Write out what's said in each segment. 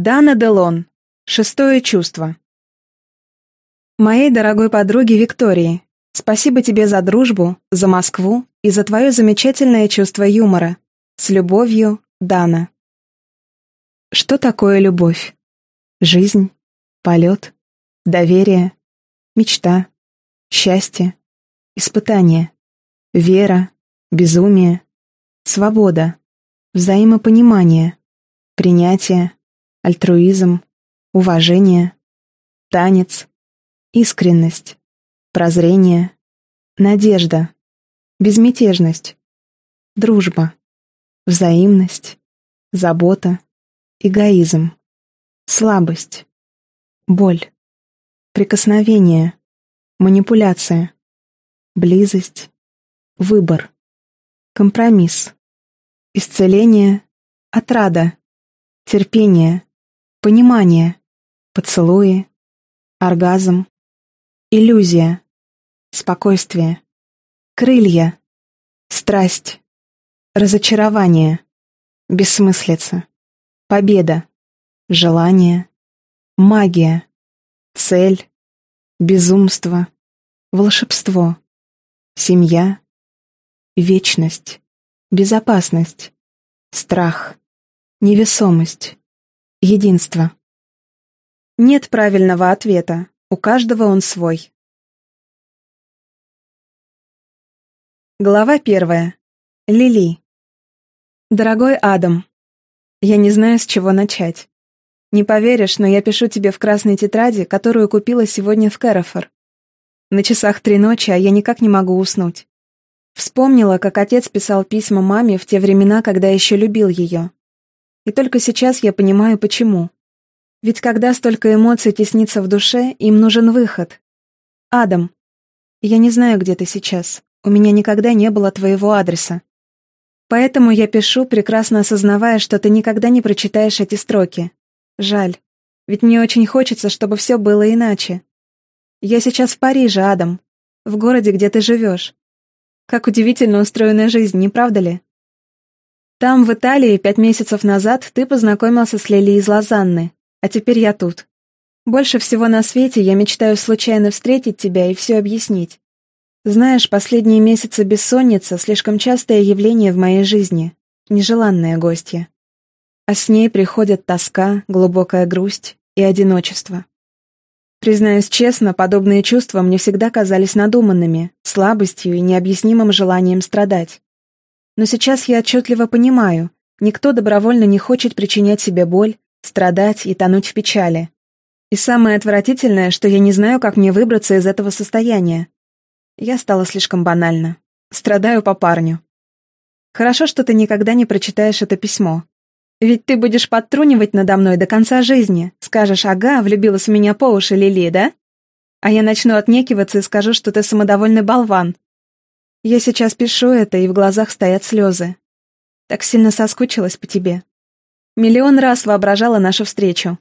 Дана Делон. Шестое чувство. Моей дорогой подруге Виктории, спасибо тебе за дружбу, за Москву и за твое замечательное чувство юмора. С любовью, Дана. Что такое любовь? Жизнь, полет, доверие, мечта, счастье, испытание, вера, безумие, свобода, взаимопонимание, принятие, альтруизм, уважение, танец, искренность, прозрение, надежда, безмятежность, дружба, взаимность, забота, эгоизм, слабость, боль, прикосновение, манипуляция, близость, выбор, компромисс, исцеление, отрада, терпение, понимание, поцелуи, оргазм, иллюзия, спокойствие, крылья, страсть, разочарование, бессмыслица, победа, желание, магия, цель, безумство, волшебство, семья, вечность, безопасность, страх, невесомость, единство. Нет правильного ответа, у каждого он свой. Глава первая. Лили. Дорогой Адам, я не знаю, с чего начать. Не поверишь, но я пишу тебе в красной тетради, которую купила сегодня в Кэрофор. На часах три ночи, а я никак не могу уснуть. Вспомнила, как отец писал письма маме в те времена, когда еще любил ее. И только сейчас я понимаю, почему. Ведь когда столько эмоций теснится в душе, им нужен выход. Адам, я не знаю, где ты сейчас. У меня никогда не было твоего адреса. Поэтому я пишу, прекрасно осознавая, что ты никогда не прочитаешь эти строки. Жаль. Ведь мне очень хочется, чтобы все было иначе. Я сейчас в Париже, Адам. В городе, где ты живешь. Как удивительно устроена жизнь, не правда ли? Там, в Италии, пять месяцев назад ты познакомился с Лили из Лозанны, а теперь я тут. Больше всего на свете я мечтаю случайно встретить тебя и все объяснить. Знаешь, последние месяцы бессонница — слишком частое явление в моей жизни, нежеланное гостье. А с ней приходят тоска, глубокая грусть и одиночество. Признаюсь честно, подобные чувства мне всегда казались надуманными, слабостью и необъяснимым желанием страдать. Но сейчас я отчетливо понимаю, никто добровольно не хочет причинять себе боль, страдать и тонуть в печали. И самое отвратительное, что я не знаю, как мне выбраться из этого состояния. Я стала слишком банальна. Страдаю по парню. Хорошо, что ты никогда не прочитаешь это письмо. Ведь ты будешь подтрунивать надо мной до конца жизни. Скажешь, ага, влюбилась в меня по уши Лили, да? А я начну отнекиваться и скажу, что ты самодовольный болван. Я сейчас пишу это, и в глазах стоят слезы. Так сильно соскучилась по тебе. Миллион раз воображала нашу встречу.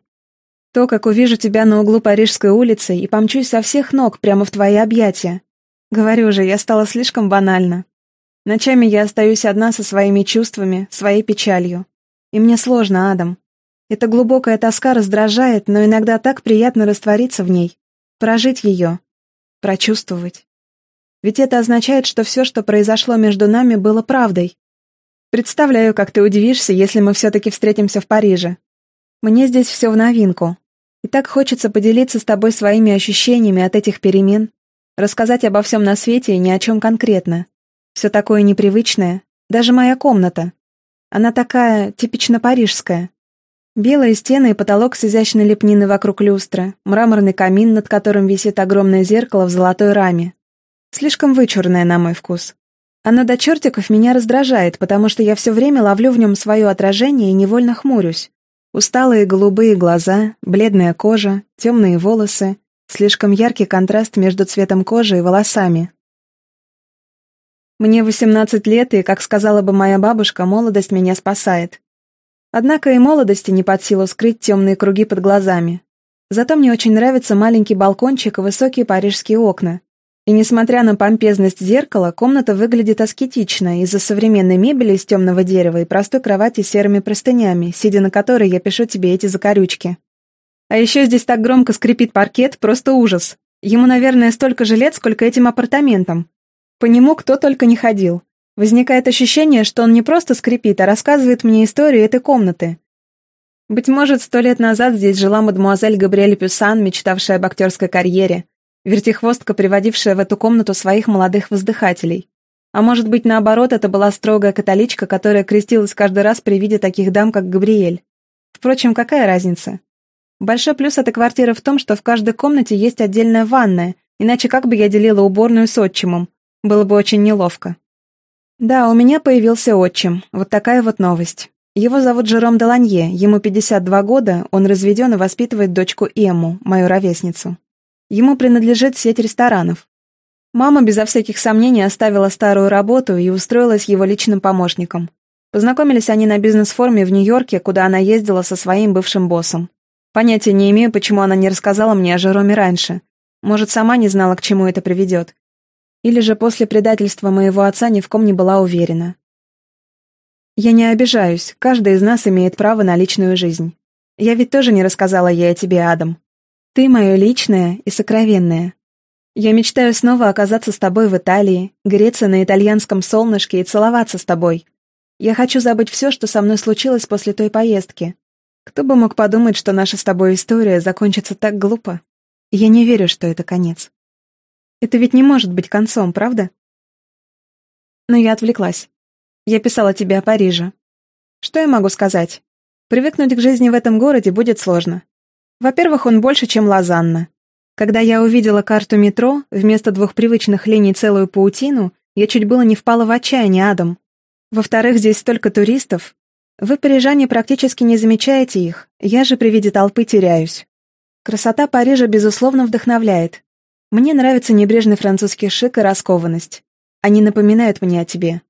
То, как увижу тебя на углу Парижской улицы и помчусь со всех ног прямо в твои объятия. Говорю же, я стала слишком банальна. Ночами я остаюсь одна со своими чувствами, своей печалью. И мне сложно, Адам. Эта глубокая тоска раздражает, но иногда так приятно раствориться в ней, прожить ее, прочувствовать. Ведь это означает, что все, что произошло между нами, было правдой, Представляю, как ты удивишься, если мы все-таки встретимся в Париже. Мне здесь все в новинку. И так хочется поделиться с тобой своими ощущениями от этих перемен, рассказать обо всем на свете и ни о чем конкретно. Все такое непривычное, даже моя комната. Она такая типично парижская. Белые стены и потолок с изящной лепниной вокруг люстры, мраморный камин, над которым висит огромное зеркало в золотой раме. Слишком вычурное на мой вкус. Оно до чертиков меня раздражает, потому что я все время ловлю в нем свое отражение и невольно хмурюсь. Усталые голубые глаза, бледная кожа, темные волосы, слишком яркий контраст между цветом кожи и волосами. Мне 18 лет, и, как сказала бы моя бабушка, молодость меня спасает. Однако и молодости не под силу скрыть темные круги под глазами. Зато мне очень нравится маленький балкончик и высокие парижские окна. И несмотря на помпезность зеркала, комната выглядит аскетично из-за современной мебели из темного дерева и простой кровати с серыми простынями, сидя на которой я пишу тебе эти закорючки. А еще здесь так громко скрипит паркет, просто ужас. Ему, наверное, столько же лет, сколько этим апартаментам. По нему кто только не ходил. Возникает ощущение, что он не просто скрипит, а рассказывает мне историю этой комнаты. Быть может, сто лет назад здесь жила мадемуазель Габриэль Пюсан, мечтавшая об актерской карьере, вертихвостка, приводившая в эту комнату своих молодых воздыхателей. А может быть, наоборот, это была строгая католичка, которая крестилась каждый раз при виде таких дам, как Габриэль. Впрочем, какая разница? Большой плюс этой квартиры в том, что в каждой комнате есть отдельная ванная, иначе как бы я делила уборную с отчимом? Было бы очень неловко. Да, у меня появился отчим. Вот такая вот новость. Его зовут Жером Деланье, ему 52 года, он разведен и воспитывает дочку Эмму, мою ровесницу. Ему принадлежит сеть ресторанов. Мама безо всяких сомнений оставила старую работу и устроилась его личным помощником. Познакомились они на бизнес-форуме в Нью-Йорке, куда она ездила со своим бывшим боссом. Понятия не имею, почему она не рассказала мне о Жероме раньше. Может, сама не знала, к чему это приведет. Или же после предательства моего отца ни в ком не была уверена. Я не обижаюсь, каждый из нас имеет право на личную жизнь. Я ведь тоже не рассказала ей о тебе, Адам. Ты мое личное и сокровенное. Я мечтаю снова оказаться с тобой в Италии, греться на итальянском солнышке и целоваться с тобой. Я хочу забыть все, что со мной случилось после той поездки. Кто бы мог подумать, что наша с тобой история закончится так глупо? Я не верю, что это конец. Это ведь не может быть концом, правда? Но я отвлеклась. Я писала тебе о Париже. Что я могу сказать? Привыкнуть к жизни в этом городе будет сложно. Во-первых, он больше, чем Лозанна. Когда я увидела карту метро, вместо двух привычных линий целую паутину, я чуть было не впала в отчаяние, Адам. Во-вторых, здесь столько туристов, вы, парижане, практически не замечаете их, я же при виде толпы теряюсь. Красота Парижа, безусловно, вдохновляет. Мне нравится небрежный французский шик и раскованность. Они напоминают мне о тебе.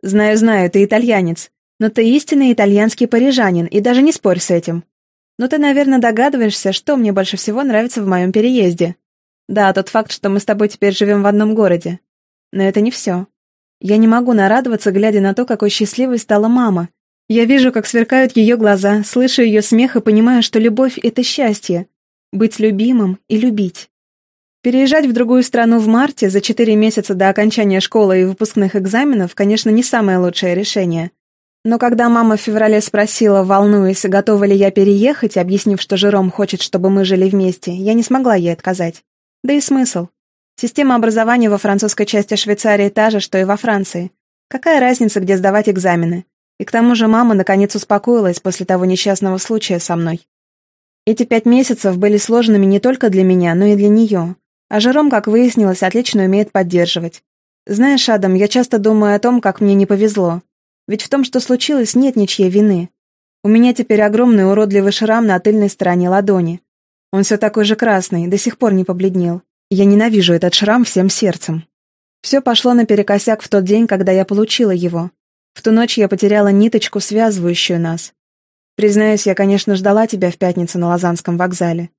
Знаю, знаю, ты итальянец, но ты истинный итальянский парижанин, и даже не спорь с этим. Но ты, наверное, догадываешься, что мне больше всего нравится в моем переезде. Да, тот факт, что мы с тобой теперь живем в одном городе. Но это не все. Я не могу нарадоваться, глядя на то, какой счастливой стала мама, я вижу, как сверкают ее глаза, слышу ее смех и понимаю, что любовь — это счастье. Быть любимым и любить. Переезжать в другую страну в марте, за четыре месяца до окончания школы и выпускных экзаменов, конечно, не самое лучшее решение. Но когда мама в феврале спросила, волнуясь, готова ли я переехать, объяснив, что Жером хочет, чтобы мы жили вместе, я не смогла ей отказать. Да и смысл. Система образования во французской части Швейцарии та же, что и во Франции. Какая разница, где сдавать экзамены? И к тому же мама наконец успокоилась после того несчастного случая со мной. Эти пять месяцев были сложными не только для меня, но и для нее. А Жером, как выяснилось, отлично умеет поддерживать. Знаешь, Адам, я часто думаю о том, как мне не повезло. Ведь в том, что случилось, нет ничьей вины. У меня теперь огромный уродливый шрам на тыльной стороне ладони. Он все такой же красный, до сих пор не побледнел. Я ненавижу этот шрам всем сердцем. Все пошло наперекосяк в тот день, когда я получила его. В ту ночь я потеряла ниточку, связывающую нас. Признаюсь, я, конечно, ждала тебя в пятницу на Лозанском вокзале.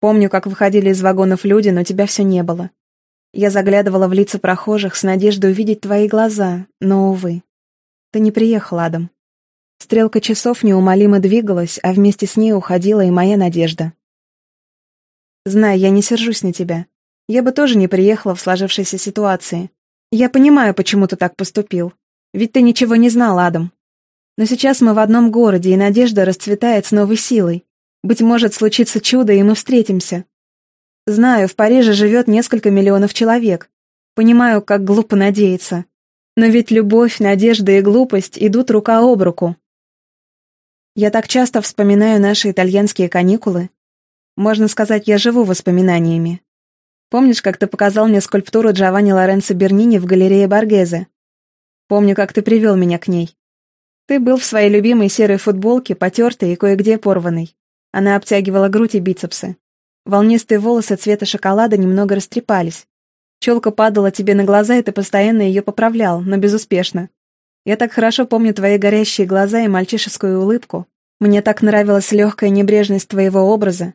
Помню, как выходили из вагонов люди, но тебя все не было. Я заглядывала в лица прохожих с надеждой увидеть твои глаза, но, увы. Ты не приехал, Адам. Стрелка часов неумолимо двигалась, а вместе с ней уходила и моя надежда. Знай, я не сержусь на тебя. Я бы тоже не приехала в сложившейся ситуации. Я понимаю, почему ты так поступил. Ведь ты ничего не знал, Адам. Но сейчас мы в одном городе, и надежда расцветает с новой силой. Быть может, случится чудо, и мы встретимся. Знаю, в Париже живет несколько миллионов человек. Понимаю, как глупо надеяться. Но ведь любовь, надежда и глупость идут рука об руку. Я так часто вспоминаю наши итальянские каникулы. Можно сказать, я живу воспоминаниями. Помнишь, как ты показал мне скульптуру Джованни Лоренцо Бернини в галерее Боргезе? Помню, как ты привел меня к ней. Ты был в своей любимой серой футболке, потертой и кое-где порванной. Она обтягивала грудь и бицепсы. Волнистые волосы цвета шоколада немного растрепались. Челка падала тебе на глаза, и ты постоянно ее поправлял, но безуспешно. Я так хорошо помню твои горящие глаза и мальчишескую улыбку. Мне так нравилась легкая небрежность твоего образа.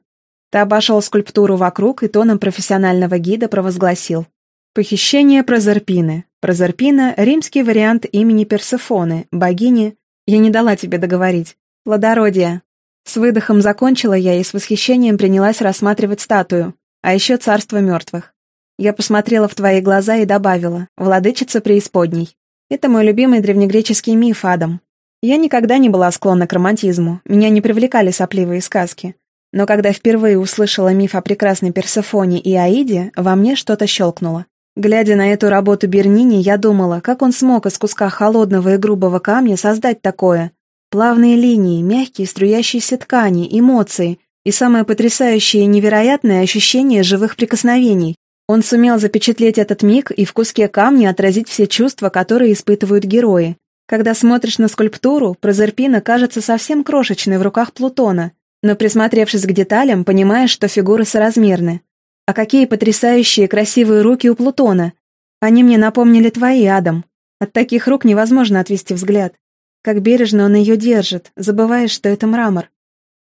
Ты обошел скульптуру вокруг и тоном профессионального гида провозгласил. Похищение Прозерпины. Прозерпина — римский вариант имени Персефоны, богини... Я не дала тебе договорить. Плодородие. С выдохом закончила я и с восхищением принялась рассматривать статую, а еще царство мертвых. Я посмотрела в твои глаза и добавила «Владычица преисподней». Это мой любимый древнегреческий миф, Адам. Я никогда не была склонна к романтизму, меня не привлекали сопливые сказки. Но когда впервые услышала миф о прекрасной Персефоне и Аиде, во мне что-то щелкнуло. Глядя на эту работу Бернини, я думала, как он смог из куска холодного и грубого камня создать такое. Плавные линии, мягкие струящиеся ткани, эмоции и самое потрясающее и невероятное ощущение живых прикосновений. Он сумел запечатлеть этот миг и в куске камня отразить все чувства, которые испытывают герои. Когда смотришь на скульптуру, Прозерпина кажется совсем крошечной в руках Плутона, но присмотревшись к деталям, понимаешь, что фигуры соразмерны. А какие потрясающие красивые руки у Плутона. Они мне напомнили твои, Адам. От таких рук невозможно отвести взгляд. Как бережно он ее держит, забываешь, что это мрамор.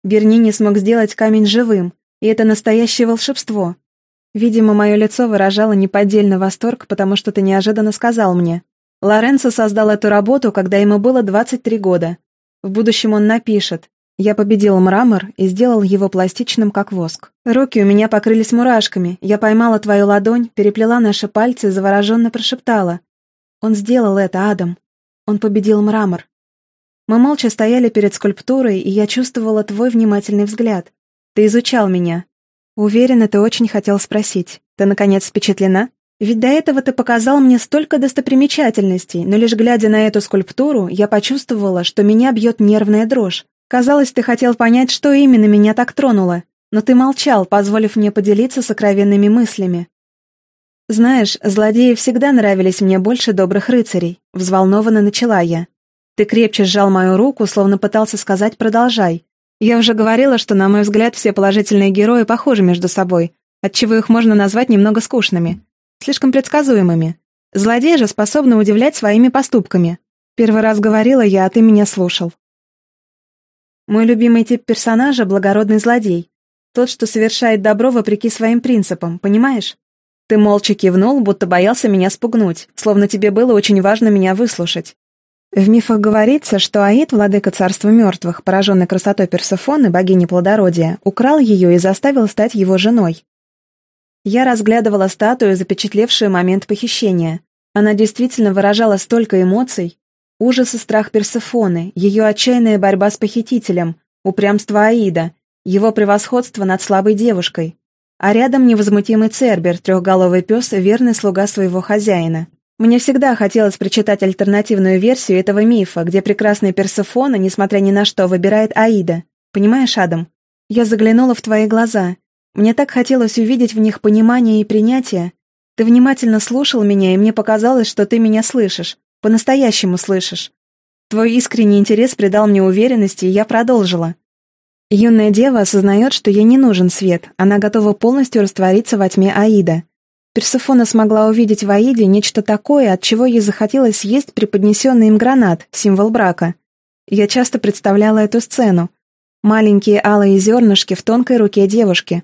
Бернини смог сделать камень живым, и это настоящее волшебство. Видимо, мое лицо выражало неподдельный восторг, потому что ты неожиданно сказал мне. Лоренцо создал эту работу, когда ему было 23 года. В будущем он напишет я победил мрамор и сделал его пластичным, как воск. Руки у меня покрылись мурашками. Я поймала твою ладонь, переплела наши пальцы и завороженно прошептала. Он сделал это, Адам. Он победил мрамор. Мы молча стояли перед скульптурой, и я чувствовала твой внимательный взгляд. Ты изучал меня. Уверена, ты очень хотел спросить. Ты, наконец, впечатлена? Ведь до этого ты показал мне столько достопримечательностей, но лишь глядя на эту скульптуру, я почувствовала, что меня бьет нервная дрожь. Казалось, ты хотел понять, что именно меня так тронуло, но ты молчал, позволив мне поделиться сокровенными мыслями. «Знаешь, злодеи всегда нравились мне больше добрых рыцарей», — взволнованно начала я. Ты крепче сжал мою руку, словно пытался сказать «продолжай». Я уже говорила, что, на мой взгляд, все положительные герои похожи между собой, отчего их можно назвать немного скучными, слишком предсказуемыми. Злодеи же способны удивлять своими поступками. Первый раз говорила я, а ты меня слушал. Мой любимый тип персонажа — благородный злодей. Тот, что совершает добро вопреки своим принципам, понимаешь? Ты молча кивнул, будто боялся меня спугнуть, словно тебе было очень важно меня выслушать. В мифах говорится, что Аид, владыка царства мертвых, пораженный красотой Персефоны, богини плодородия, украл ее и заставил стать его женой. Я разглядывала статую, запечатлевшую момент похищения. Она действительно выражала столько эмоций, Ужас и страх Персефоны, ее отчаянная борьба с похитителем, упрямство Аида, его превосходство над слабой девушкой. А рядом невозмутимый Цербер, трехголовый пес, верный слуга своего хозяина. Мне всегда хотелось прочитать альтернативную версию этого мифа, где прекрасная Персефона, несмотря ни на что, выбирает Аида. Понимаешь, Адам? Я заглянула в твои глаза. Мне так хотелось увидеть в них понимание и принятие. Ты внимательно слушал меня, и мне показалось, что ты меня слышишь. По-настоящему слышишь. Твой искренний интерес придал мне уверенности, и я продолжила. Юная дева осознает, что ей не нужен свет, она готова полностью раствориться во тьме Аида. Персефона смогла увидеть в Аиде нечто такое, от чего ей захотелось съесть преподнесенный им гранат, символ брака. Я часто представляла эту сцену. Маленькие алые зернышки в тонкой руке девушки.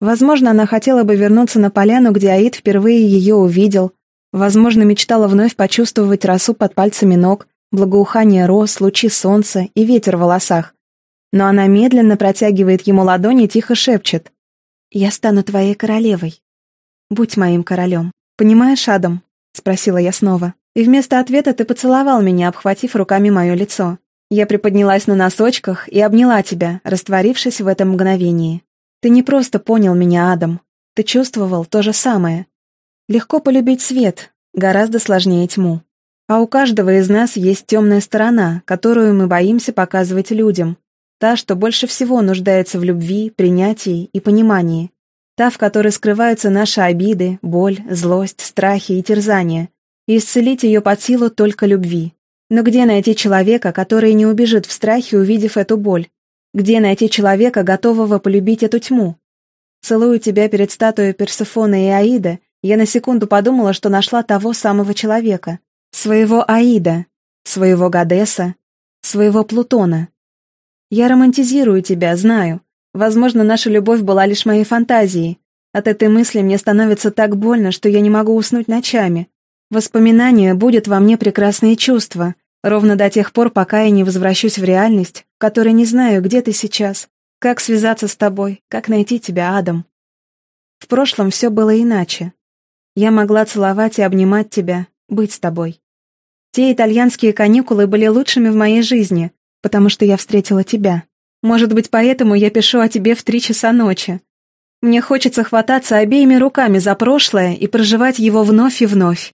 Возможно, она хотела бы вернуться на поляну, где Аид впервые ее увидел, Возможно, мечтала вновь почувствовать росу под пальцами ног, благоухание роз, лучи солнца и ветер в волосах. Но она медленно протягивает ему ладони и тихо шепчет. «Я стану твоей королевой. Будь моим королем. Понимаешь, Адам?» — спросила я снова. И вместо ответа ты поцеловал меня, обхватив руками мое лицо. Я приподнялась на носочках и обняла тебя, растворившись в этом мгновении. Ты не просто понял меня, Адам. Ты чувствовал то же самое. Легко полюбить свет, гораздо сложнее тьму. А у каждого из нас есть темная сторона, которую мы боимся показывать людям. Та, что больше всего нуждается в любви, принятии и понимании. Та, в которой скрываются наши обиды, боль, злость, страхи и терзания. И исцелить ее под силу только любви. Но где найти человека, который не убежит в страхе, увидев эту боль? Где найти человека, готового полюбить эту тьму? Целую тебя перед статуей Персефона и Аида — я на секунду подумала, что нашла того самого человека. Своего Аида, своего Гадеса, своего Плутона. Я романтизирую тебя, знаю. Возможно, наша любовь была лишь моей фантазией. От этой мысли мне становится так больно, что я не могу уснуть ночами. Воспоминания будет во мне прекрасные чувства, ровно до тех пор, пока я не возвращусь в реальность, в которой не знаю, где ты сейчас, как связаться с тобой, как найти тебя, Адам. В прошлом все было иначе. Я могла целовать и обнимать тебя, быть с тобой. Те итальянские каникулы были лучшими в моей жизни, потому что я встретила тебя. Может быть, поэтому я пишу о тебе в три часа ночи. Мне хочется хвататься обеими руками за прошлое и проживать его вновь и вновь.